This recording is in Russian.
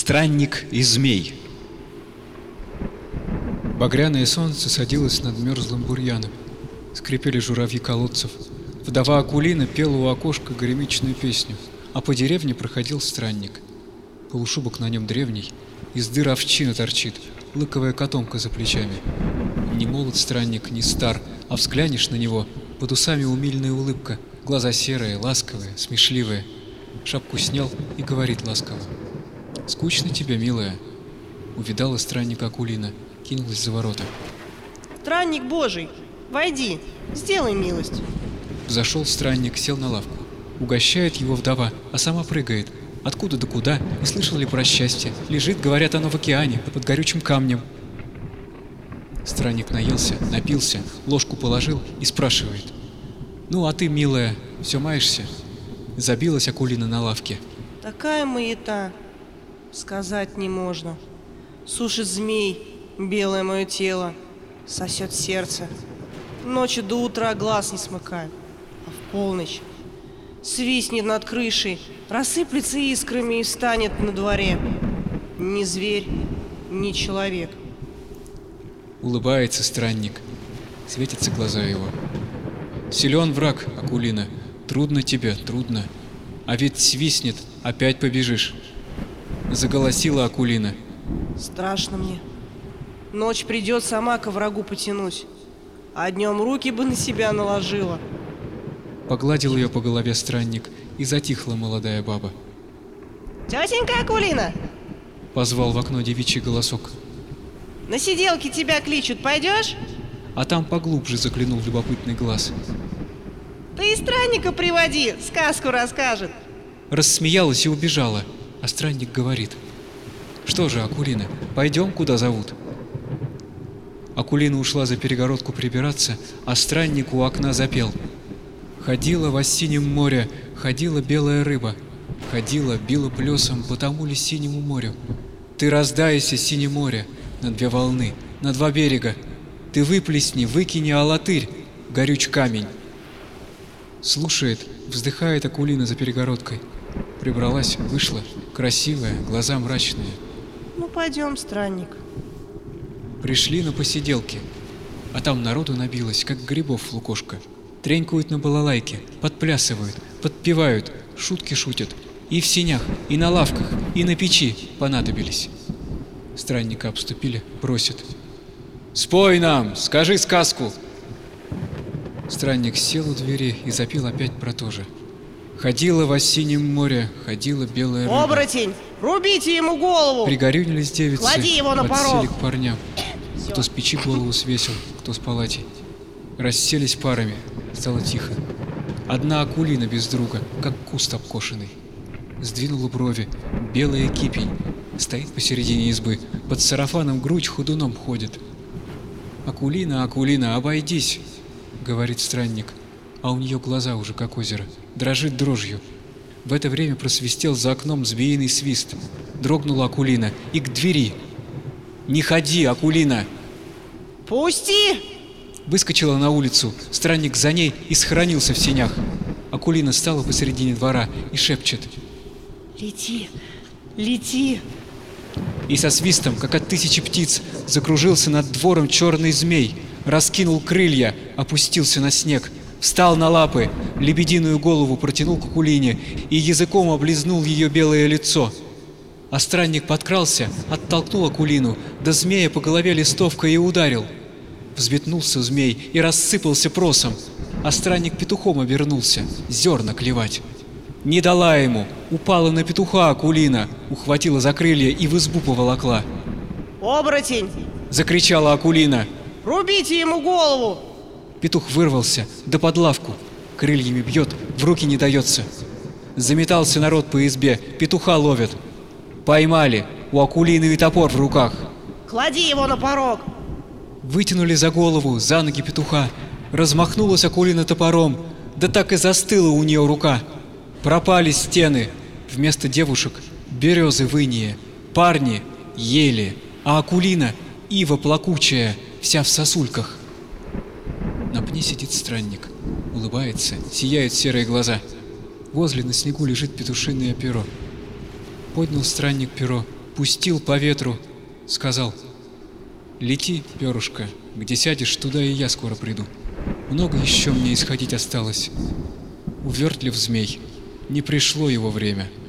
Странник и змей Багряное солнце садилось над мерзлым бурьяном. Скрипели журавьи колодцев. Вдова Акулина пела у окошка горемичную песню, а по деревне проходил странник. Полушубок на нем древний, из дыр овчина торчит, лыковая котомка за плечами. Не молод странник, не стар, а взглянешь на него, под усами умильная улыбка, глаза серые, ласковые, смешливые. Шапку снял и говорит ласково. «Скучно тебе, милая?» Увидала странника Акулина, кинулась за ворота. Странник Божий, войди, сделай милость. Зашел странник, сел на лавку. Угощает его вдова, а сама прыгает. Откуда до куда, не слышал ли про счастье. Лежит, говорят, оно в океане, под горючим камнем. Странник наелся, напился, ложку положил и спрашивает. «Ну, а ты, милая, все маешься?» Забилась Акулина на лавке. Такая маята, сказать не можно. Сушит змей, белое мое тело, сосет сердце. Ночью до утра глаз не смыкает, а в полночь свистнет над крышей, рассыплется искрами и встанет на дворе. Ни зверь, ни человек. Улыбается странник, светятся глаза его. Силен враг, Акулина, трудно тебе, трудно. А ведь свистнет, опять побежишь. Заголосила Акулина. Страшно мне. Ночь придет, сама ко врагу потянусь. А днем руки бы на себя наложила. Погладил ее по голове странник, и затихла молодая баба. Тетенька Акулина, Позвал в окно девичий голосок. на сиделке тебя кличут, пойдешь? А там поглубже заглянул любопытный глаз. Ты и странника приводи, сказку расскажет. Рассмеялась и убежала, а странник говорит. Что же, Акулина, пойдем, куда зовут? Акулина ушла за перегородку прибираться, а странник у окна запел. Ходила в осеннем море, ходила белая рыба. Ходила, била плесом по тому ли синему морю. Ты раздайся, синее море, на две волны, на два берега. Ты выплесни, выкини алатырь, горюч камень. Слушает, вздыхает Акулина за перегородкой. Прибралась, вышла, красивая, глаза мрачные. Ну пойдем, странник. Пришли на посиделки, а там народу набилось, как грибов в лукошко. Тренькают на балалайке, подплясывают, подпевают, шутки шутят. И в синях, и на лавках, и на печи понадобились. Странника обступили, просят. «Спой нам, скажи сказку!» Странник сел у двери и запел опять про то же. Ходила в осеннем море, ходила белая рыба. Оборотень, рубите ему голову! Пригорюнились девицы, Клади его на порог. к парням. Кто с печи голову свесил, кто с палати. Расселись парами, стало тихо. Одна акулина без друга, как куст обкошенный. Сдвинула брови, белая кипень. Стоит посередине избы, под сарафаном грудь худуном ходит. «Акулина, Акулина, обойдись!» — говорит странник, а у нее глаза уже как озеро, дрожит дрожью. В это время просвистел за окном змеиный свист. Дрогнула Акулина и к двери. «Не ходи, Акулина!» Пусти! Выскочила на улицу, странник за ней и схоронился в сенях. Акулина стала посередине двора и шепчет. Лети, лети. И со свистом, как от тысячи птиц, закружился над двором черный змей, раскинул крылья, опустился на снег, встал на лапы, лебединую голову протянул к Акулине и языком облизнул ее белое лицо. А странник подкрался, оттолкнул Акулину, да змея по голове листовкой и ударил. Взметнулся змей и рассыпался просом, а странник петухом обернулся, зерна клевать. Не дала ему, упала на петуха Акулина, ухватила за крылья и в избу поволокла. Оборотень, Закричала Акулина. рубите ему голову. Петух вырвался, да под лавку. Крыльями бьет, в руки не дается. Заметался народ по избе, петуха ловят. Поймали, у Акулины и топор в руках. Клади его на порог. Вытянули за голову, за ноги петуха. Размахнулась Акулина топором, да так и застыла у нее рука. Пропали стены. Вместо девушек березы выния, парни ели, а Акулина ива плакучая, вся в сосульках. На пне сидит странник, улыбается, сияют серые глаза. Возле на снегу лежит петушиное перо. Поднял странник перо, пустил по ветру, сказал, «Лети, перышко, где сядешь, туда и я скоро приду. Много еще мне исходить осталось». Увертлив змей, не пришло его время —